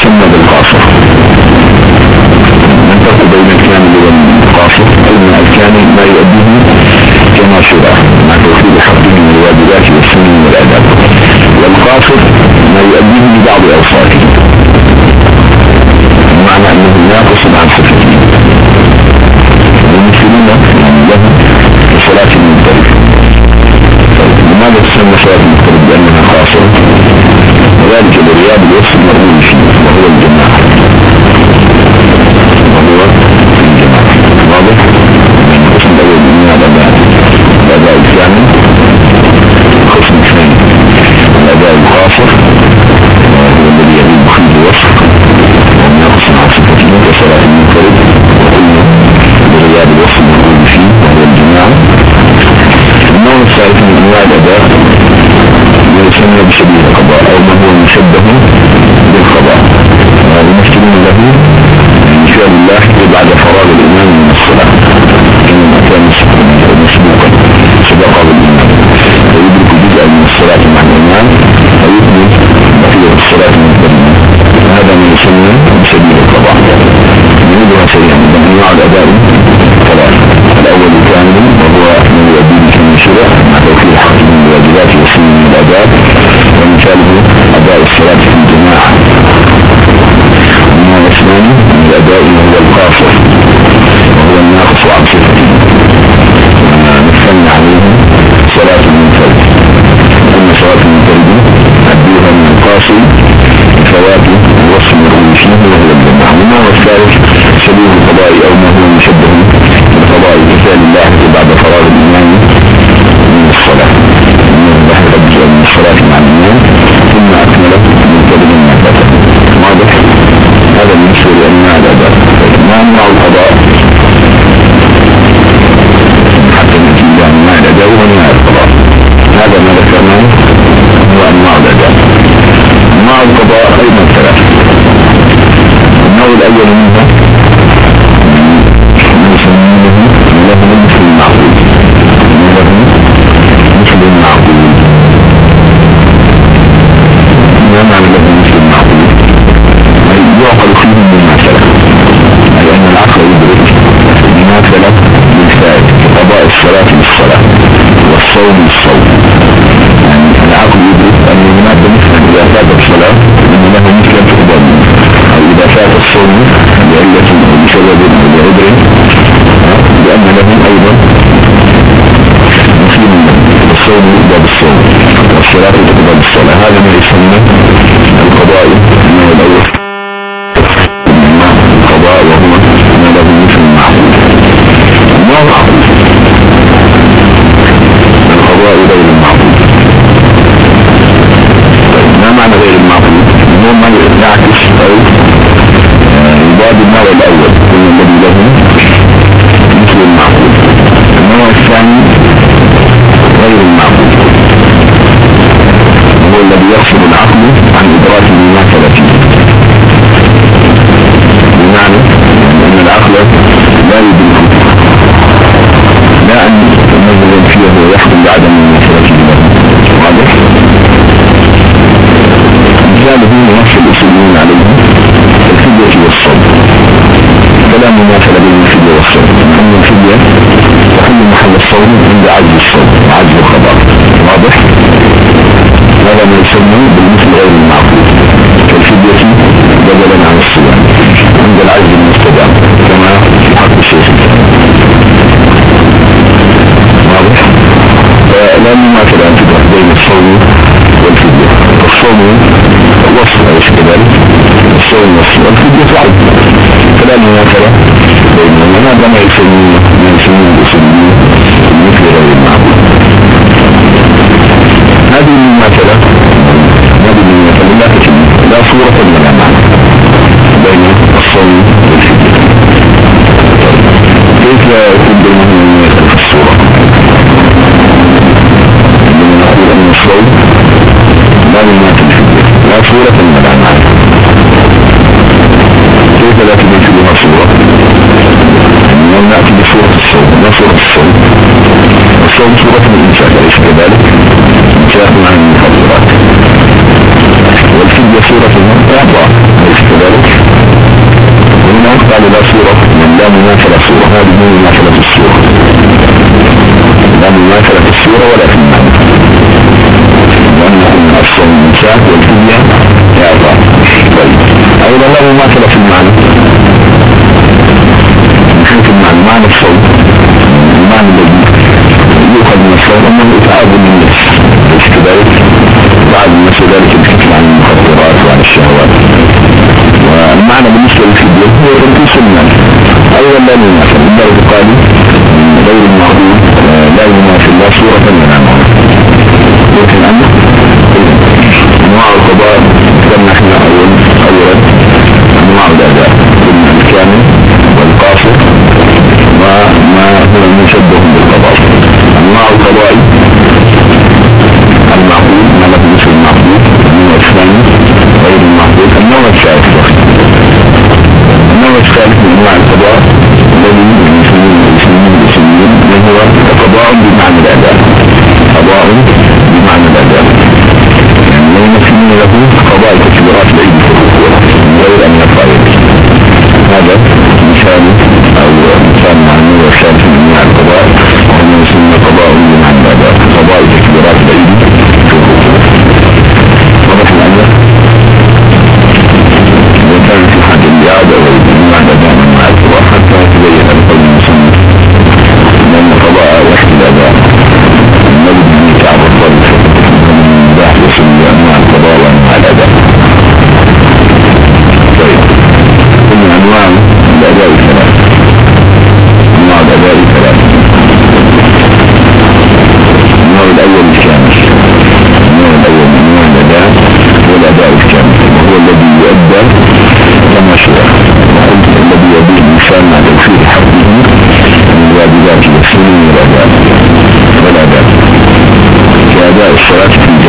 يسمى بالقاصر ننتقل بين الكامل والقاصر؟ أن الكامل؟ ما يؤديه كما شرع. مع توفير حقه من الواجبات والسنن والآداب. والقاصر ما يؤديه لبعض أوصافه. بمعنى أنه ناقص عن صفته. ومثلون له كصلاة المنفرد لماذا تسمى صلاة المنفرد بأنها قاصرة. وذلك الرياض الوصف المرمون فيه. وهو الجماعة النوع الثالث من أنواع الأداء يسمى بشبيه القضاء ومشترين له من فعل الله بعد فراغ الإمام من الصلاة. إنما كان مسبوقا سبقه الإمام ويدرك جزءا من الصلاة مع الإمام ويكمل بقية الصلاة من الإمام هذا ما يسمى بشبيه القضاء. نريدها سريعا. من أنواع الأداء ثلاث الأول كامل وهو من يؤدي بكم شرع مع توفير حق من الواجبات وسن من الأداء ومثاله أداء الصلاة الأداء وهو القاصر وهو الناقص عن صفته مثلنا عليه صلاة المنفرد أن صلاة المنفرد أدوها من القاصر بفوات الوصف المرغوب وهو الجماعة. النوع الثالث سبيل القضاء أو ما هو مشبه بالقضاء بفعل الله لعلة أو بسبب أو لأن له أيضا مسلم الصوم يقضى بالصوم والصلاة تقضى بالصلاة هذا ما يسمى القضاء عجز الصوم وعجز الخبر. واضح؟ هذا ما يسمى بالمثل غير المعقول. كالفدية بدلا عن الصيام عند العجز المستدام كما في حق الشيخ. واضح؟ فلا مماثلة أن تدرك بين الصوم والفدية. الصوم وصف أليس كذلك الصوم وصف والفدية عجز فلا مماثلة بينهما ما يسمى ما يسمى الأصوليين المثل غير المعقول هذه المماثلة هذه لا تتم لا صورة ولا معنى بين الصوم والفدية كيف يكون بينهما المماثلة في الصورة عندما نقول أن الصوم الصوم سورة الإنفاق أليس كذلك؟ إنفاق عن المحظورات والفدية سورة الإعطاء أليس كذلك؟ وهنا قال لا سورة من لا مماثلة سورة هذه من مماثلة السورة. لا مماثلة السورة ولا في المعنى وأنهم الصوم الإنفاق والفدية. إعطاء أيضا لا مماثلة في المعنى. من حيث المعنى معنى الصوم المعنى الذي فهم الإتعاب من الناس مش كذلك؟ بعض الناس ذلك بشكل عن المخدرات وعن الشهوات. ومعنى بالنسبة للفيديو هو تنقيص المال أيضا لا يناسب الدرجة قال غير المعقول لا يناسب الله صورة من الأمر. لكن أنه أنواع والسنن والآداب والآداب كأداء الصلاة في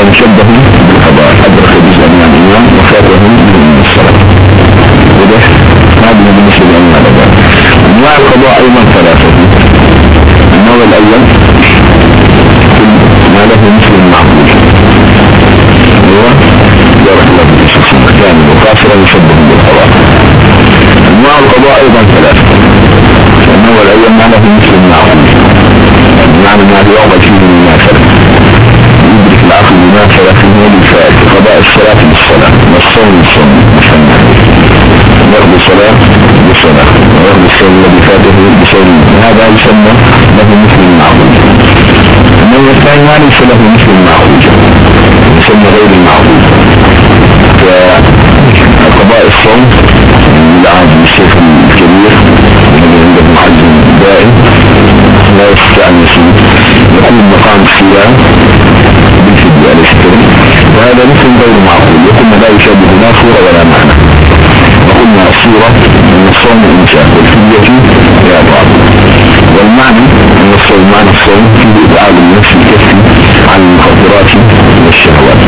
هذا مشبه بالقضاء أدرك جزءا من الإمام وفاته من الصلاة. وده هذه بالنسبة لأنواع الأداء أنواع القضاء أيضا ثلاثة. النوع الأول ما له مثل المعقول هو جرح الله بشخص كامل وقاصرا يشبه بالقضاء. أنواع القضاء أيضا ثلاثة. النوع الأول ما له مثل المعقول بمعنى ما يعمل فيه يدرك العقل في نور الفائد قضاء الصلاة بالصلاة والصوم بالصوم مسمى يرضي الصلاة بالصلاة ويرضي الصوم الذي فاته بصوم هذا يسمى له مثل المعقول النوع الثاني ما ليس له مثل المعقول يسمى غير المعقول كقضاء الصوم لعاد الشيخ الكبير الذي عنده محجم دائم لا يصوم يقوم مقام الصيام الاسترم وهذا مثل غير معقول. يقولنا لا يشبه لا صورة ولا معنى. وقلنا الصورة ان الصوم انشاء والفدية بعض. والمعنى أن الصوم معنى الصوم فيه ابعاد النفس الكفي عن المخدرات والشهوات.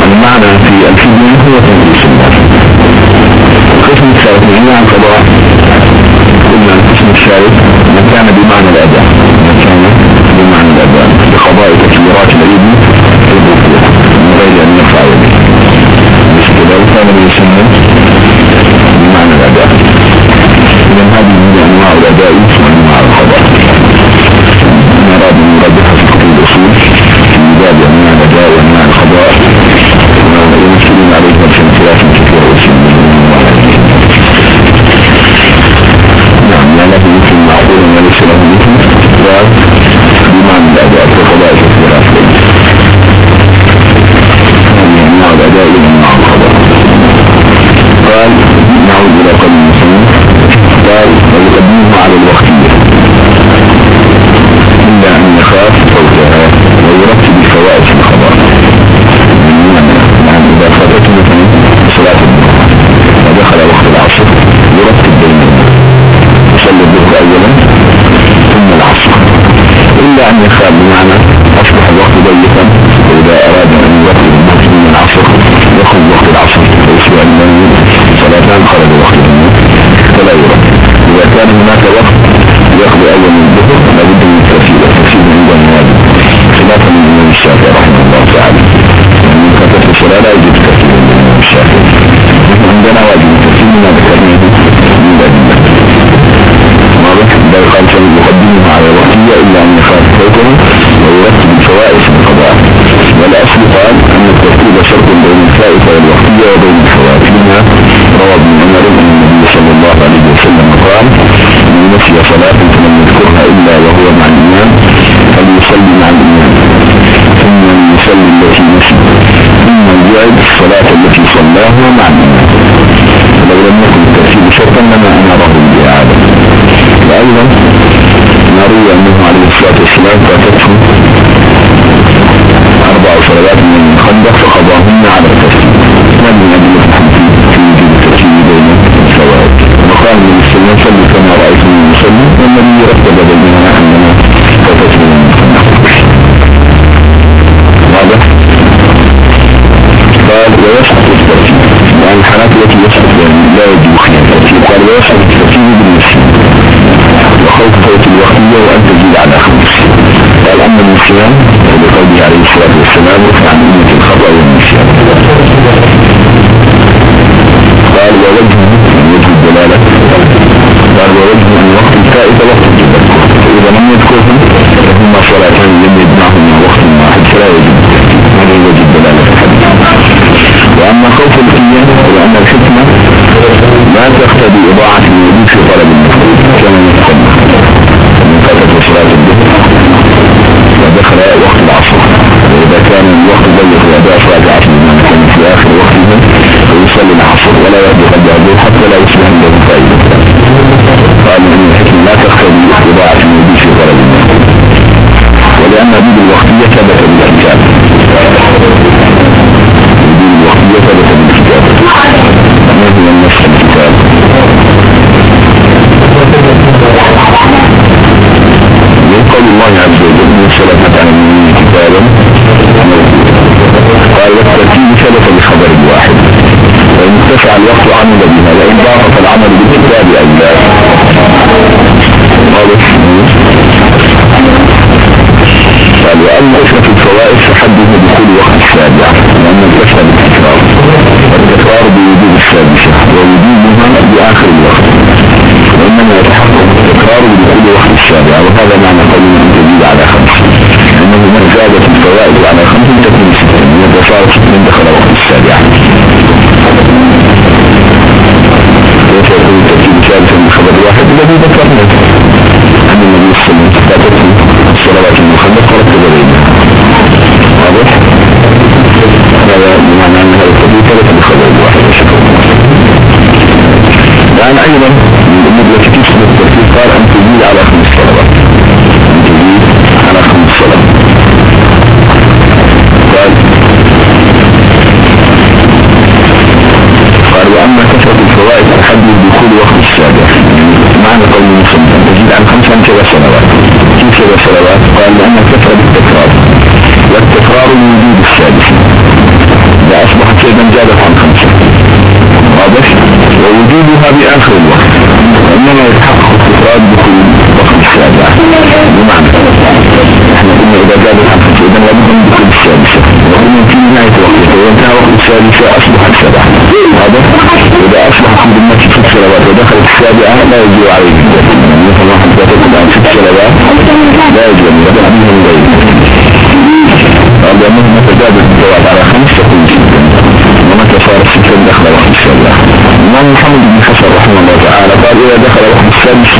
والمعنى في الفدية هو تنقيس النار القسم الثالث جميع القضاء. قلنا القسم الثالث ما كان بمعنى الأداء. ما كان بمعنى الأداء. بقضاء تكبيرات العيد من غير أن يرفع يده لو كان يسمى بمعنى الأداء إذن هذه من أنواع الأداء بين الفائدة والوقتية وبين منها روى ابن عمر أن النبي صلى الله عليه وسلم قال من نسي صلاة فلم يذكرها إلا وهو مع الإمام فليصلي مع الإمام. ثم يصلي التي نسي. ثم يعد الصلاة التي صلاها مع الإمام. لو لم يكن الترتيب شرطا لما أمره بإعادة. وأيضا نروي أنه عليه الصلاة والسلام فاتته أربع صلوات من قال ويسقط الترتيب يعني الحالات التي يسقط لا يجب خيار الترتيب قال ويسقط الترتيب بالنسبة وخوف فوت الوقتية وأن تزيد على خمس قال أما النسيان قوله عليه الصلاة والسلام عن التذكر فإذا لم يذكرهم فهما صلاتان لم يجمعهما وقت واحد. فلا يجب الدلالة في الحديث. وأما خوف القيام وأن الحكمة لا تقتضي إضاعة الوجود في طلب المفروض كما يتقدم. من فترة صلاة الظهر ودخل وقت العصر. وإذا كان الوقت ضيق وأداء صلاة العصر بما كان في آخر وقته فيصلي العصر ولا يبدو قد يعبد حتى لا يصبح عنده فائدة. قال إن الحكمة لا تقتضي إضاعة الوجود. هذه الوقتية ثبت بالكتاب الوقتية ثبت ما هو النص الكتاب قول الله عز وجل من سلفت عن المؤمنين كتابا قال والترتيب ثبت بخبر الواحد وإن اتسع الوقت عمل بها وإن ضاقت يعني أيضا السادسة أصبحت سبعة واضح إذا أصبح في ذمة ست صلوات ودخلت السابعة لا يجب عليه مثل واحد يتكد عن ست صلوات لا يدخل منهم غيره قال لأنه متى زادت الفوائد على خمس تكون ستا ومتى صار ستا دخل وقت السابعة الإمام محمد بن حسن رحمه الله تعالى قال إذا دخل وقت السادس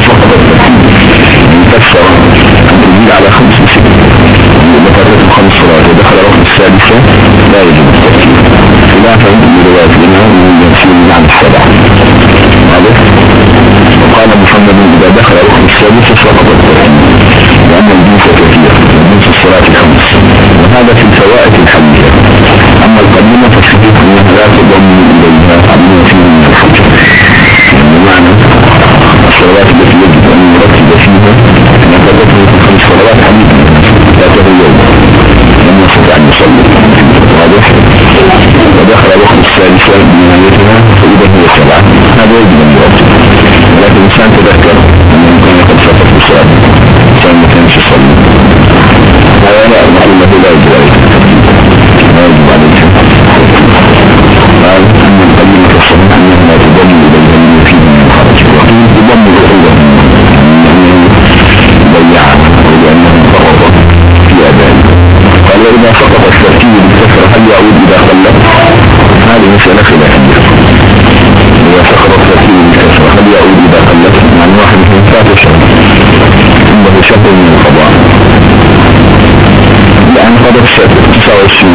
يكسر أن تزيد على خمس لأن الجنس كثير جنس الصلاة الخمس وهذا في الفوائد الحديثة أما القديمة فالصديق أنها لا تضم إليها فيه من الحج بمعنى الصلوات التي يجب أن يرتب فيها نفذته في خمس صلوات حديثة لا تغير لم يستطع أن يصلي واضح ودخل وقت الثالثة بنهايتها فإذا هي سبعة هذا يجب أن يرتب لكن الإنسان تذكر شهر من القضاء لأن قدر 29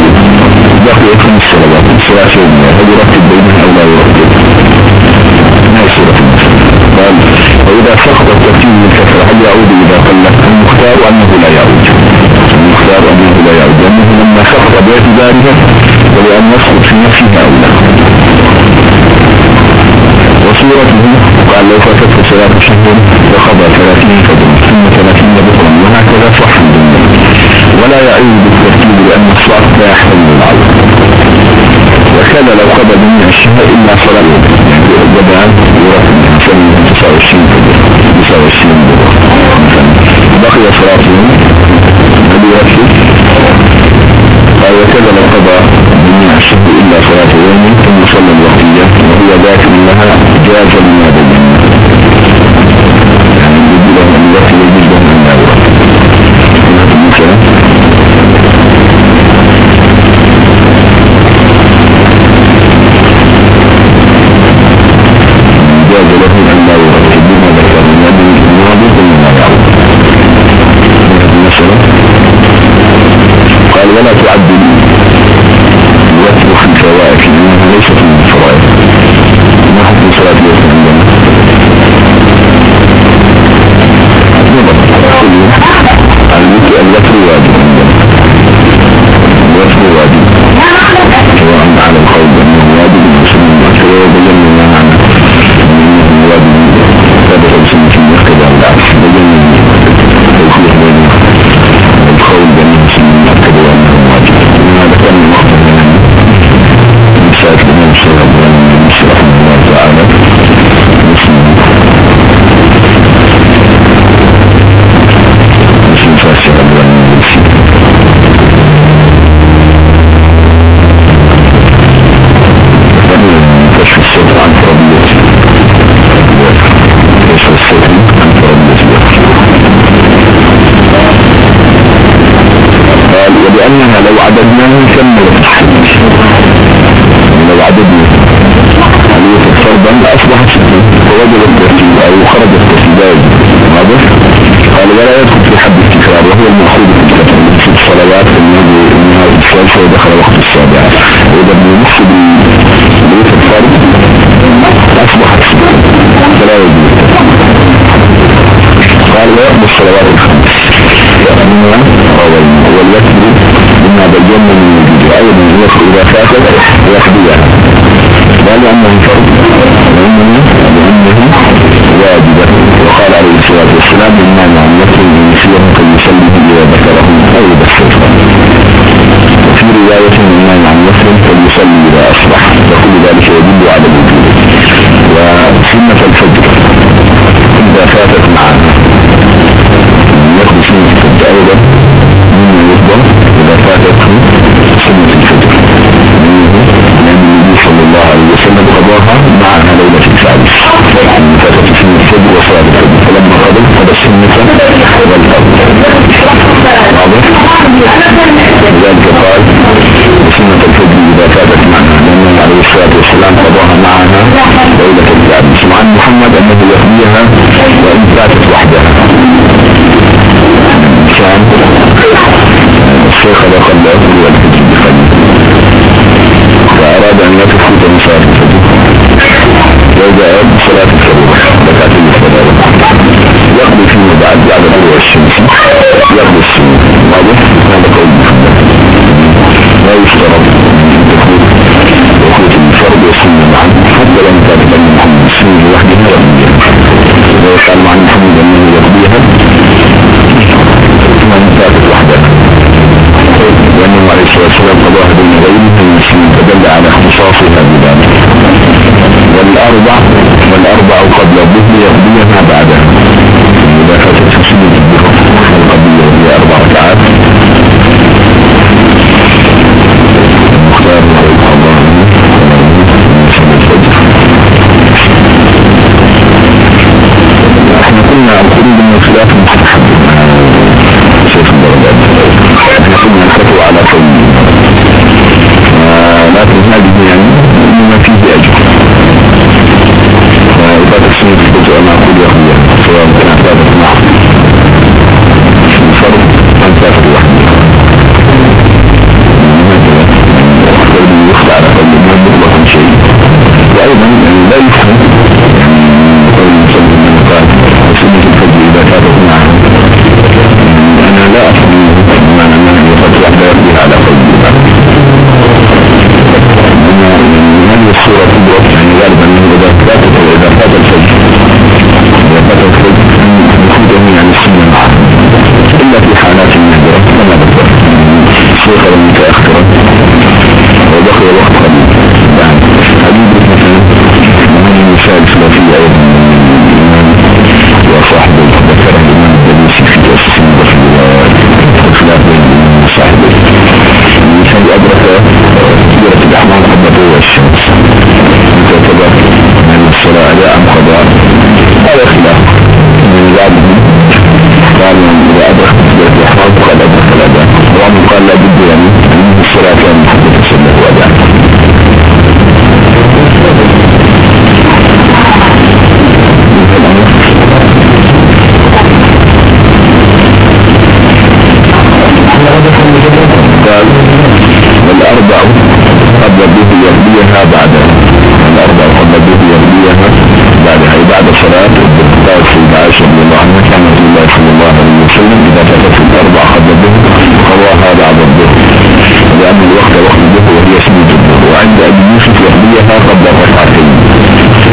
بقي خمس صلوات صلاة يومية هل يرتب بينها أو لا يرتب ما هي سورة المسلم قال وإذا سقط الترتيب بالكسر هل يعود إذا قلت المختار أنه لا يعود. المختار أنه لا يعود. لأنه لما سقط باعتبارها ولأن يسقط في نفسها أو لا وصورته قال لو فاتته صلاة شهر وقضى ثلاثين فضل ثم ثلاثين بطرا وهكذا صح الدنيا ولا يعيد بالترتيب لأن الصلاة لا يحتمل العوض وكذا لو قضى جميع الشهر إلا صلاة. بدأ يرتب مثلا 29 فضل 29 بطرا بقي صلاته هل يرتب قال وكذا قضى الشهر إلا صلاة يوم ثم صلى الوقتية وهو ذاك لها جاز لما بينا يعني لهم لهم ولا تعدل فرضا لأصبحت ستة فوجد الترتيب أو خرج الترتيبات واضح قال ولا يدخل في حد التكرار وهو المأخوذ في الكتاب من ست صلوات النهار الثالثة ودخل وقت السابعة وإذا بنص بالوتر فرض أصبحت فلا يجوز قال ويقضي الصلوات الخمس. يأمنها والوتر بما بينا من وجود أيضا الوتر إذا فاتت يقضيها لا لأنه فرض. لأنه واجبة وقال عليه الصلاة والسلام إما مع الوتر ينسيه فليصلي إذا ذكره أو يبسطه وفي رواية إما مع الوتر فليصلي إذا أصبح وكل ذلك يدل على الوجود. وسنة الفجر. إذا فاتت معنا. يأخذ سنة الفجر أيضا. مما يفضل إذا فاتته سنة الفجر. لأن النبي صلى الله عليه وسلم قضاها. ليلة فاتت سنة الفجر وصلاة الفجر فلما السنة والفجر واضح لذلك قال سنة الفجر إذا فاتت معها لأن عليه الصلاة والسلام قضاها معها ليلة الثالث وعن محمد أنه يحميها وإن فاتت وحدها. كان الشيخ لقد لا وإذا صلاة الفجر ركعت الفجر يقضي فيه بعد بعد طلوع الشمس يقضي السنة واضح هذا قول محمد لا يشترط دخول وقوت الفرد والسنة معا حتى لو كانت أن محمد السنة لوحدها ولو كان مع محمد أنه يقضيها ثم فاتت وحدها لأنه عليه الصلاة والسلام قضاها بين غيره المسلمين فدل على اختصاصها بذلك والأربع والأربع قبل الظهر يقضيها بعدها المدافعة تشمل الظهر والقضية هي أربع ساعات. المختار إحنا قلنا الخروج من الخلاف شيخ البغداد إحنا كنا الفتوى على قوله ve üstün بعدها أي بعد صلاة قال سيد عائشة رضي الله عنها كان رسول الله صلى الله عليه وسلم إذا فاتت الأربع قبل به قضاها بعد الظهر. لأن الوقت وقت الظهر وهي سنة الظهر. وعند أبي يوسف يربيها قبل ركعتين.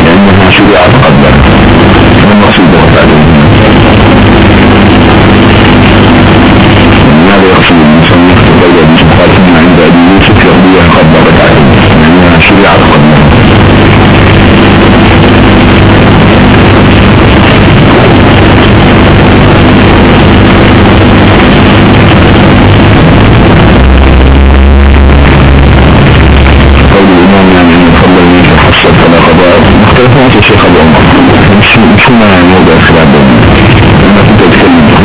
لأنها شرعت قبل. المقصود عليه ماذا يقصد المصنف قول ابي سبحانه عند أبي يوسف يرضيها قبل ركعتين؟ لأنها شرعت قبلها قول صلى الله يتحسن فلا قضاء مختلفات ابو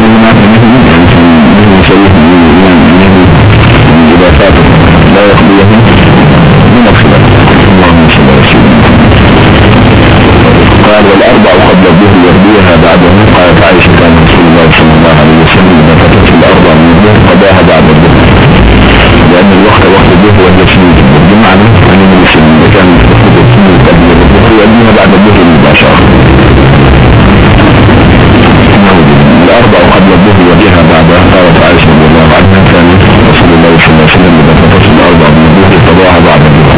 من من من صل على سيدنا قال والأربع قبل الظهر يرضيها بعده قالت عائشة كان رسول الله صلى الله عليه وسلم إذا فاتت الأربع من الظهر قضاها بعد الظهر لأن الوقت وقت الظهر وهي سنة الظهر أن كان يستخدم السنة قبل الظهر يرضيها بعد الظهر مباشرة الأربع قبل الظهر وجهها بعدها قالت عائشة رضي الله عنها كان رسول الله صلى الله عليه وسلم إذا فتت الأربع من الظهر قضاها بعد الظهر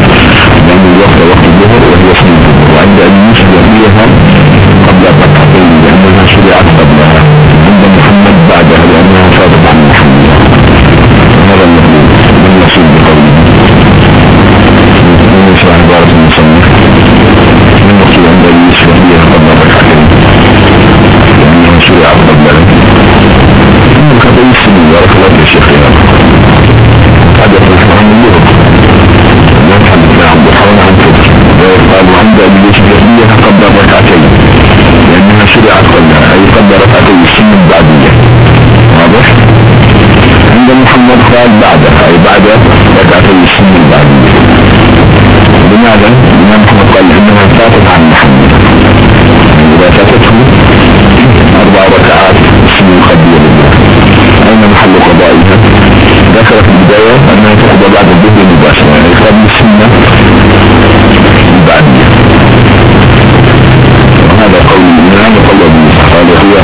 لأن الوقت وقت الظهر وهي سنة الظهر وعند أبي يوسف يرميها قبل الركعتين لأنها شرعت قبلها عند محمد بعدها لأنها فاتت عن محمد قال بعدها أي بعد ركعتين السنة البعدية لماذا؟ لأن محمد قال إنها فاتت عن محمد. إذا فاتته أربع ركعات السنة القبلية لله أين محل قضائها؟ ذكر في البداية أنها تقضى بعد الظهر مباشرة يعني قبل السنة البعدية. وهذا قول الإمام وقول أبو قال هي